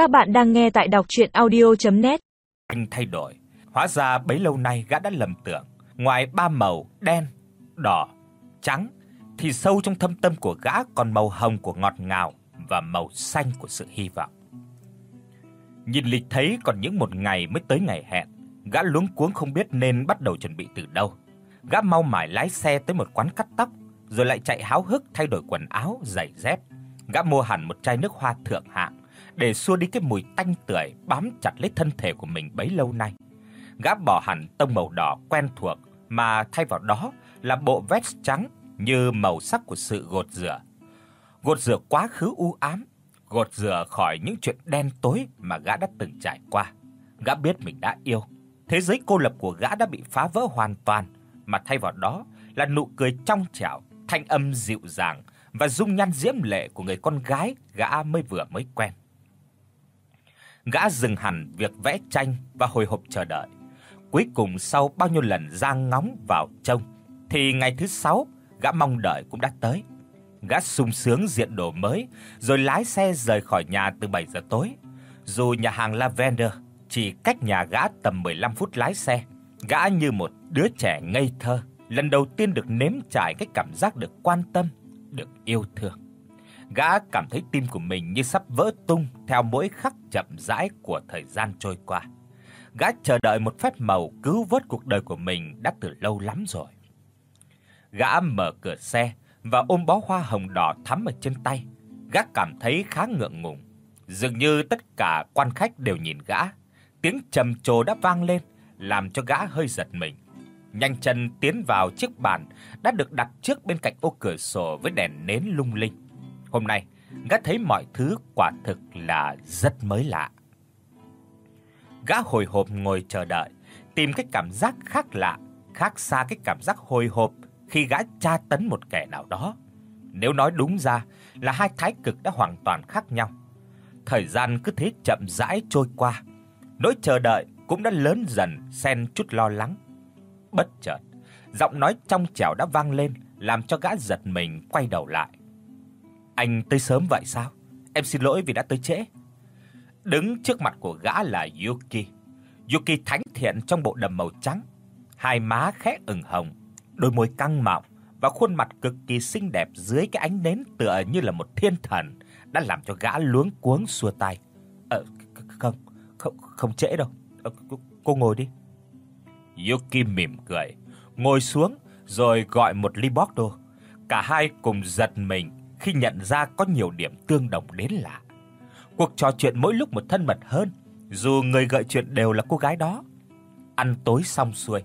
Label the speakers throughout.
Speaker 1: Các bạn đang nghe tại đọc audio net
Speaker 2: Anh thay đổi, hóa ra bấy lâu nay gã đã lầm tưởng, ngoài ba màu đen, đỏ, trắng thì sâu trong thâm tâm của gã còn màu hồng của ngọt ngào và màu xanh của sự hy vọng. Nhìn lịch thấy còn những một ngày mới tới ngày hẹn, gã luống cuống không biết nên bắt đầu chuẩn bị từ đâu. Gã mau mải lái xe tới một quán cắt tóc, rồi lại chạy háo hức thay đổi quần áo, giày dép. Gã mua hẳn một chai nước hoa thượng hạng để xua đi cái mùi tanh tưởi bám chặt lấy thân thể của mình bấy lâu nay. Gã bỏ hẳn tông màu đỏ quen thuộc mà thay vào đó là bộ vest trắng như màu sắc của sự gột rửa. Gột rửa quá khứ u ám, gột rửa khỏi những chuyện đen tối mà gã đã từng trải qua. Gã biết mình đã yêu, thế giới cô lập của gã đã bị phá vỡ hoàn toàn, mà thay vào đó là nụ cười trong trẻo, thanh âm dịu dàng và dung nhan diễm lệ của người con gái gã mới vừa mới quen. Gã dừng hẳn việc vẽ tranh và hồi hộp chờ đợi. Cuối cùng sau bao nhiêu lần giang ngóng vào trông thì ngày thứ 6 gã mong đợi cũng đã tới. Gã sung sướng diện đồ mới rồi lái xe rời khỏi nhà từ 7 giờ tối. Dù nhà hàng Lavender chỉ cách nhà gã tầm 15 phút lái xe, gã như một đứa trẻ ngây thơ, lần đầu tiên được nếm trải cái cảm giác được quan tâm, được yêu thương. Gã cảm thấy tim của mình như sắp vỡ tung theo mỗi khắc chậm rãi của thời gian trôi qua. Gã chờ đợi một phép màu cứu vớt cuộc đời của mình đã từ lâu lắm rồi. Gã mở cửa xe và ôm bó hoa hồng đỏ thắm ở trên tay. Gã cảm thấy khá ngượng ngùng, dường như tất cả quan khách đều nhìn gã. Tiếng trầm trồ đã vang lên, làm cho gã hơi giật mình. Nhanh chân tiến vào chiếc bàn đã được đặt trước bên cạnh ô cửa sổ với đèn nến lung linh. Hôm nay, gã thấy mọi thứ quả thực là rất mới lạ. Gã hồi hộp ngồi chờ đợi, tìm cái cảm giác khác lạ, khác xa cái cảm giác hồi hộp khi gã tra tấn một kẻ nào đó. Nếu nói đúng ra là hai thái cực đã hoàn toàn khác nhau. Thời gian cứ thế chậm rãi trôi qua. Nỗi chờ đợi cũng đã lớn dần xen chút lo lắng. Bất chợt, giọng nói trong trẻo đã vang lên, làm cho gã giật mình quay đầu lại. Anh tới sớm vậy sao? Em xin lỗi vì đã tới trễ. Đứng trước mặt của gã là Yuki. Yuki thánh thiện trong bộ đầm màu trắng, hai má khẽ ửng hồng, đôi môi căng mọng và khuôn mặt cực kỳ xinh đẹp dưới cái ánh nến tựa như là một thiên thần đã làm cho gã luống cuống xua tay. "Ờ không, không không trễ đâu. Ờ, cô ngồi đi." Yuki mỉm cười, ngồi xuống rồi gọi một ly Bordeaux. Cả hai cùng giật mình khi nhận ra có nhiều điểm tương đồng đến lạ. Cuộc trò chuyện mỗi lúc một thân mật hơn, dù người gợi chuyện đều là cô gái đó. Ăn tối xong xuôi,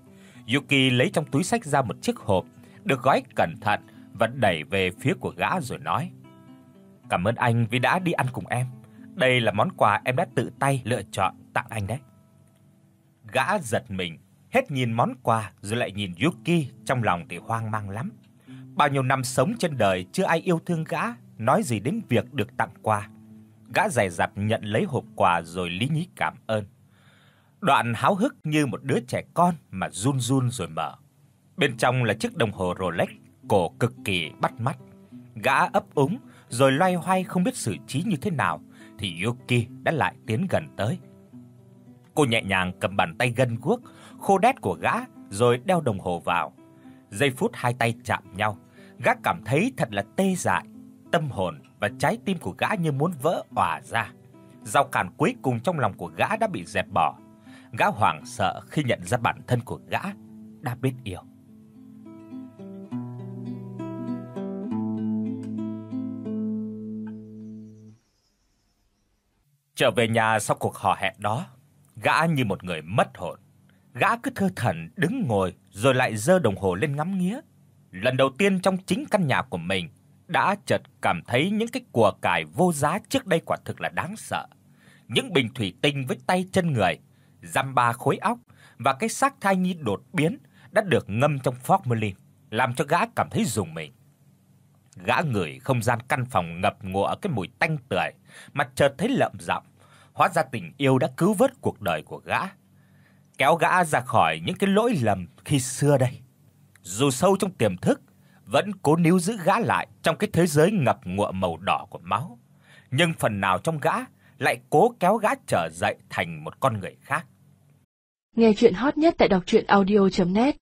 Speaker 2: Yuki lấy trong túi sách ra một chiếc hộp được gói cẩn thận và đẩy về phía của gã rồi nói: "Cảm ơn anh vì đã đi ăn cùng em. Đây là món quà em đã tự tay lựa chọn tặng anh đấy." Gã giật mình, hết nhìn món quà rồi lại nhìn Yuki, trong lòng thì hoang mang lắm. Bao nhiêu năm sống trên đời chưa ai yêu thương gã, nói gì đến việc được tặng quà. Gã dè dặt nhận lấy hộp quà rồi lý nhí cảm ơn. Đoạn háo hức như một đứa trẻ con mà run run rồi mở. Bên trong là chiếc đồng hồ Rolex cổ cực kỳ bắt mắt. Gã ấp úng rồi loay hoay không biết xử trí như thế nào thì Yuki đã lại tiến gần tới. Cô nhẹ nhàng cầm bàn tay gân guốc khô đét của gã rồi đeo đồng hồ vào. Giây phút hai tay chạm nhau, gã cảm thấy thật là tê dại, tâm hồn và trái tim của gã như muốn vỡ òa ra. Rào cản cuối cùng trong lòng của gã đã bị dẹp bỏ. Gã hoảng sợ khi nhận ra bản thân của gã đã biết yêu. Trở về nhà sau cuộc hò hẹn đó, gã như một người mất hồn. Gã cứ thơ thẩn đứng ngồi rồi lại giơ đồng hồ lên ngắm nghía. Lần đầu tiên trong chính căn nhà của mình, đã chợt cảm thấy những cái của cải vô giá trước đây quả thực là đáng sợ. Những bình thủy tinh với tay chân người, giam ba khối óc và cái xác thai nhi đột biến đã được ngâm trong formalin, làm cho gã cảm thấy rùng mình. Gã ngửi không gian căn phòng ngập ngụa cái mùi tanh tưởi, mặt chợt thấy lợm giọng, hóa ra tình yêu đã cứu vớt cuộc đời của gã kéo gã ra khỏi những cái lỗi lầm khi xưa đây. Dù sâu trong tiềm thức, vẫn cố níu giữ gã lại trong cái thế giới ngập ngụa màu đỏ của máu, nhưng phần nào trong gã lại cố kéo gã trở dậy thành một con người khác.
Speaker 3: Nghe truyện hot nhất tại doctruyenaudio.net